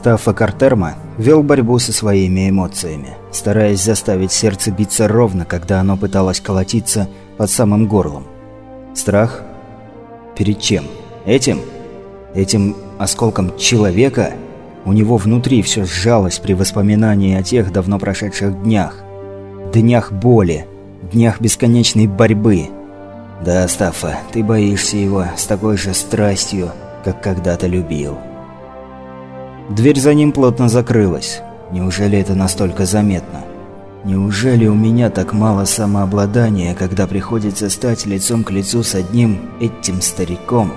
Стаффа Картерма вел борьбу со своими эмоциями, стараясь заставить сердце биться ровно, когда оно пыталось колотиться под самым горлом. Страх? Перед чем? Этим? Этим осколком человека? У него внутри все сжалось при воспоминании о тех давно прошедших днях. Днях боли, днях бесконечной борьбы. Да, Стаффа, ты боишься его с такой же страстью, как когда-то любил. Дверь за ним плотно закрылась. Неужели это настолько заметно? Неужели у меня так мало самообладания, когда приходится стать лицом к лицу с одним этим стариком?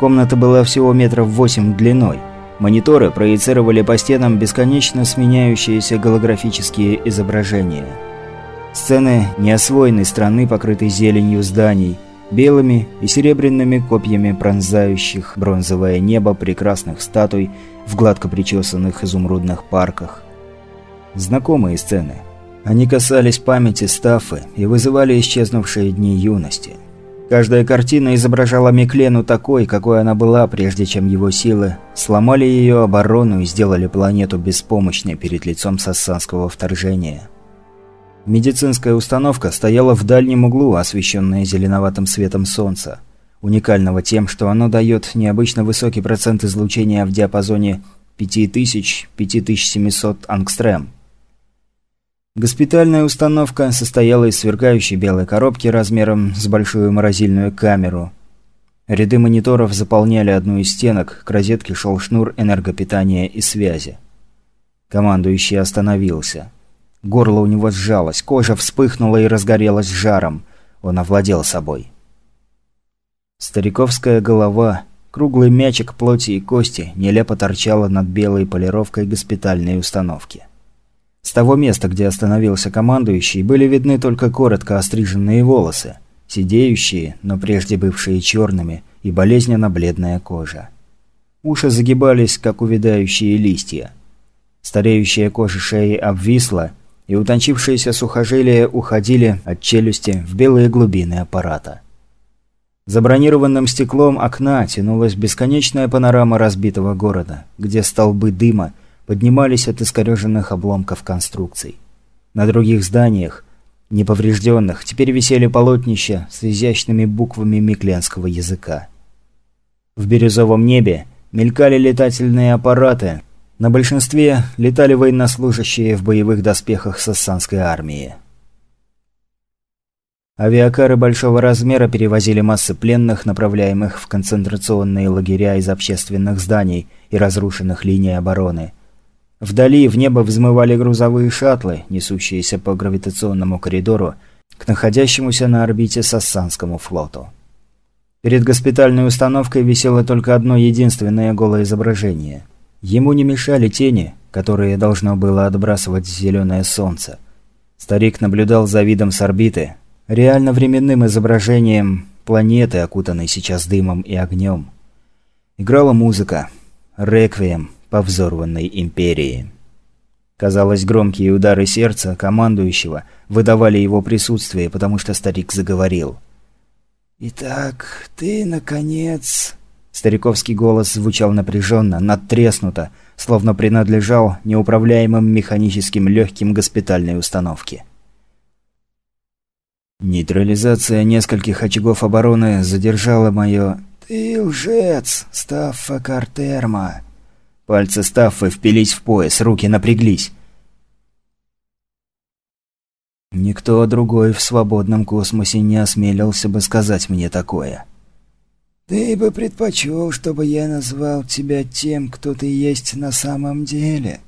Комната была всего метров восемь длиной. Мониторы проецировали по стенам бесконечно сменяющиеся голографические изображения. Сцены неосвоенной страны, покрытой зеленью зданий – белыми и серебряными копьями пронзающих бронзовое небо прекрасных статуй в гладко причесанных изумрудных парках. Знакомые сцены. Они касались памяти Стаффы и вызывали исчезнувшие дни юности. Каждая картина изображала Миклену такой, какой она была, прежде чем его силы сломали ее оборону и сделали планету беспомощной перед лицом сассанского вторжения. Медицинская установка стояла в дальнем углу, освещенная зеленоватым светом солнца. Уникального тем, что оно дает необычно высокий процент излучения в диапазоне 5000-5700 ангстрем. Госпитальная установка состояла из сверкающей белой коробки размером с большую морозильную камеру. Ряды мониторов заполняли одну из стенок, к розетке шел шнур энергопитания и связи. Командующий остановился. Горло у него сжалось, кожа вспыхнула и разгорелась жаром. Он овладел собой. Стариковская голова, круглый мячик плоти и кости, нелепо торчала над белой полировкой госпитальной установки. С того места, где остановился командующий, были видны только коротко остриженные волосы, сидеющие, но прежде бывшие черными, и болезненно бледная кожа. Уши загибались, как увядающие листья. Стареющая кожа шеи обвисла, и утончившиеся сухожилия уходили от челюсти в белые глубины аппарата. За бронированным стеклом окна тянулась бесконечная панорама разбитого города, где столбы дыма поднимались от искореженных обломков конструкций. На других зданиях, неповрежденных, теперь висели полотнища с изящными буквами микленского языка. В бирюзовом небе мелькали летательные аппараты – на большинстве летали военнослужащие в боевых доспехах сассанской армии. Авиакары большого размера перевозили массы пленных, направляемых в концентрационные лагеря из общественных зданий и разрушенных линий обороны. Вдали в небо взмывали грузовые шаттлы, несущиеся по гравитационному коридору к находящемуся на орбите Сассанскому флоту. Перед госпитальной установкой висело только одно единственное голое изображение – Ему не мешали тени, которые должно было отбрасывать зеленое солнце. Старик наблюдал за видом с орбиты, реально временным изображением планеты, окутанной сейчас дымом и огнем. Играла музыка. Реквием по взорванной империи. Казалось, громкие удары сердца командующего выдавали его присутствие, потому что старик заговорил. «Итак, ты, наконец...» Стариковский голос звучал напряженно, надтреснуто, словно принадлежал неуправляемым механическим легким госпитальной установке. Нейтрализация нескольких очагов обороны задержала мое... «Ты лжец, Стаффа Картерма!» Пальцы Стаффы впились в пояс, руки напряглись. Никто другой в свободном космосе не осмелился бы сказать мне такое. «Ты бы предпочел, чтобы я назвал тебя тем, кто ты есть на самом деле?»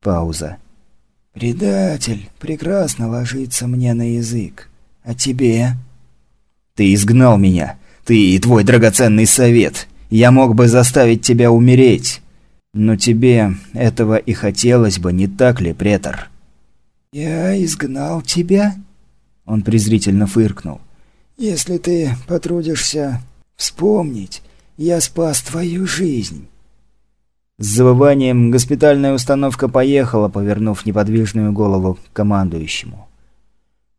Пауза. «Предатель прекрасно ложится мне на язык. А тебе?» «Ты изгнал меня. Ты и твой драгоценный совет. Я мог бы заставить тебя умереть. Но тебе этого и хотелось бы, не так ли, претор?» «Я изгнал тебя?» Он презрительно фыркнул. «Если ты потрудишься Вспомнить, я спас твою жизнь. С завыванием госпитальная установка поехала, повернув неподвижную голову к командующему.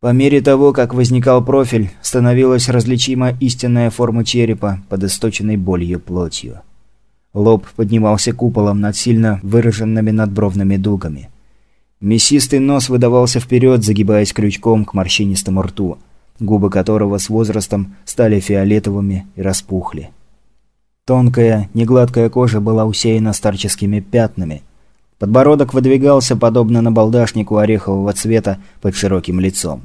По мере того, как возникал профиль, становилась различима истинная форма черепа под источенной болью плотью. Лоб поднимался куполом над сильно выраженными надбровными дугами. Мясистый нос выдавался вперед, загибаясь крючком к морщинистому рту, губы которого с возрастом стали фиолетовыми и распухли. Тонкая, негладкая кожа была усеяна старческими пятнами. Подбородок выдвигался, подобно набалдашнику орехового цвета, под широким лицом.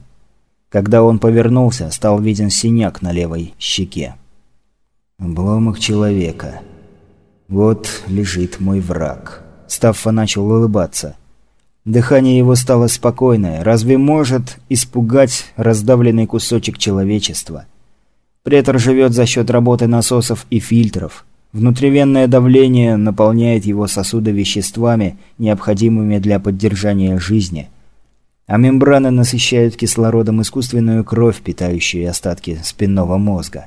Когда он повернулся, стал виден синяк на левой щеке. Обломок человека. Вот лежит мой враг. Стаффа начал улыбаться. Дыхание его стало спокойное. Разве может испугать раздавленный кусочек человечества? Претор живет за счет работы насосов и фильтров. Внутривенное давление наполняет его сосуды веществами, необходимыми для поддержания жизни. А мембраны насыщают кислородом искусственную кровь, питающую остатки спинного мозга.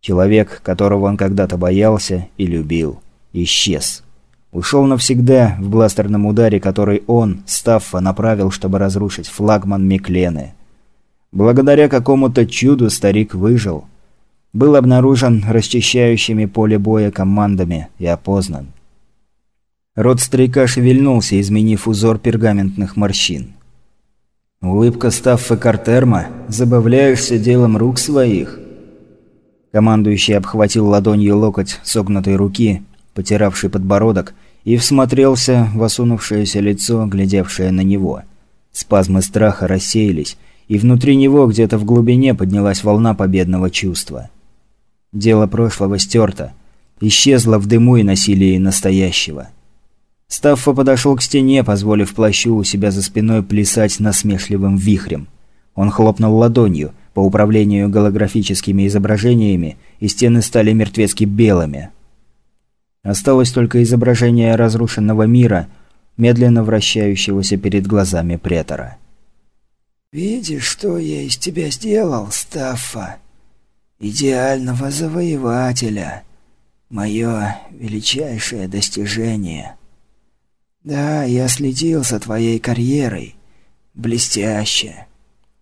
Человек, которого он когда-то боялся и любил, исчез. Ушел навсегда в бластерном ударе, который он, Стаффа, направил, чтобы разрушить флагман Миклены. Благодаря какому-то чуду старик выжил. Был обнаружен расчищающими поле боя командами и опознан. Рот старика шевельнулся, изменив узор пергаментных морщин. «Улыбка Стаффа Картерма? Забавляешься делом рук своих?» Командующий обхватил ладонью локоть согнутой руки, потиравший подбородок, и всмотрелся в осунувшееся лицо, глядевшее на него. Спазмы страха рассеялись, и внутри него где-то в глубине поднялась волна победного чувства. Дело прошлого стерто, исчезло в дыму и насилии настоящего. Стаффа подошел к стене, позволив плащу у себя за спиной плясать насмешливым вихрем. Он хлопнул ладонью, по управлению голографическими изображениями, и стены стали мертвецки белыми. Осталось только изображение разрушенного мира, медленно вращающегося перед глазами претора. «Видишь, что я из тебя сделал, Стаффа? Идеального завоевателя. Мое величайшее достижение. Да, я следил за твоей карьерой. Блестяще.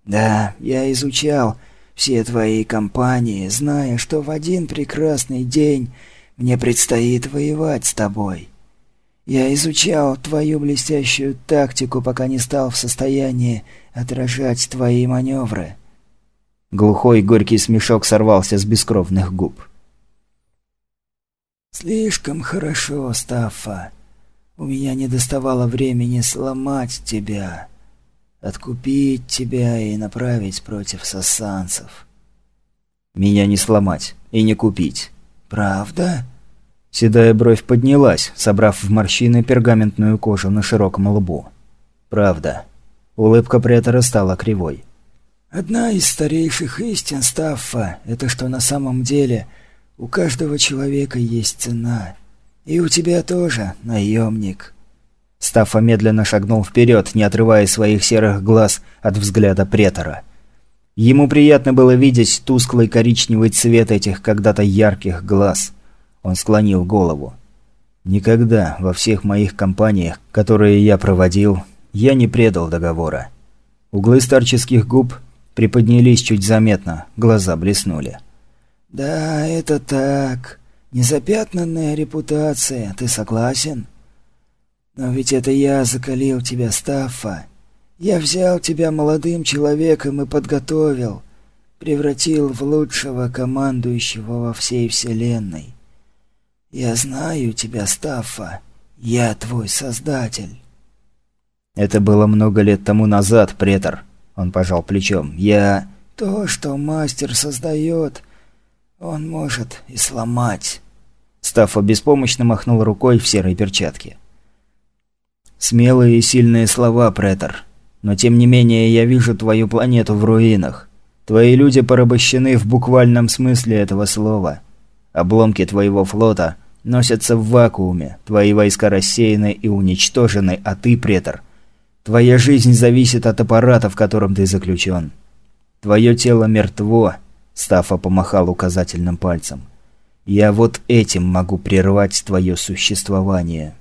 Да, я изучал все твои компании, зная, что в один прекрасный день мне предстоит воевать с тобой. Я изучал твою блестящую тактику, пока не стал в состоянии отражать твои маневры». Глухой горький смешок сорвался с бескровных губ. «Слишком хорошо, Стаффа. У меня не доставало времени сломать тебя» откупить тебя и направить против сосанцев. Меня не сломать и не купить. Правда? Седая бровь поднялась, собрав в морщины пергаментную кожу на широком лбу. Правда. Улыбка претора стала кривой. Одна из старейших истин Стаффа – это что на самом деле у каждого человека есть цена. И у тебя тоже, наемник. Стаффа медленно шагнул вперед, не отрывая своих серых глаз от взгляда претора. Ему приятно было видеть тусклый коричневый цвет этих когда-то ярких глаз. Он склонил голову. «Никогда во всех моих компаниях, которые я проводил, я не предал договора». Углы старческих губ приподнялись чуть заметно, глаза блеснули. «Да, это так. Незапятнанная репутация, ты согласен?» Но ведь это я закалил тебя, Стаффа. Я взял тебя молодым человеком и подготовил, превратил в лучшего командующего во всей вселенной. Я знаю тебя, Стаффа. Я твой создатель. Это было много лет тому назад, претор. Он пожал плечом. Я... То, что мастер создает, он может и сломать. Стаффа беспомощно махнул рукой в серой перчатке. Смелые и сильные слова, претор. Но тем не менее я вижу твою планету в руинах. Твои люди порабощены в буквальном смысле этого слова. Обломки твоего флота носятся в вакууме, твои войска рассеяны и уничтожены, а ты, претор. Твоя жизнь зависит от аппарата, в котором ты заключен. Твое тело мертво, Стафа помахал указательным пальцем. Я вот этим могу прервать твое существование.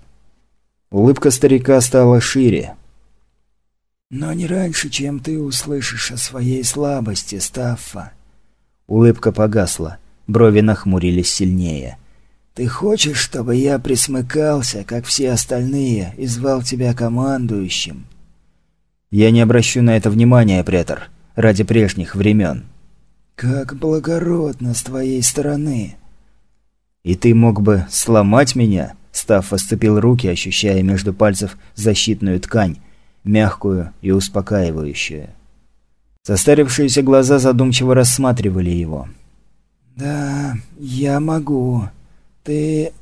Улыбка старика стала шире. «Но не раньше, чем ты услышишь о своей слабости, Стаффа». Улыбка погасла, брови нахмурились сильнее. Ты хочешь, чтобы я присмыкался, как все остальные, и звал тебя командующим?» «Я не обращу на это внимания, претор, ради прежних времен». «Как благородно с твоей стороны!» «И ты мог бы сломать меня?» Став сцепил руки, ощущая между пальцев защитную ткань, мягкую и успокаивающую. Состарившиеся глаза задумчиво рассматривали его. «Да, я могу. Ты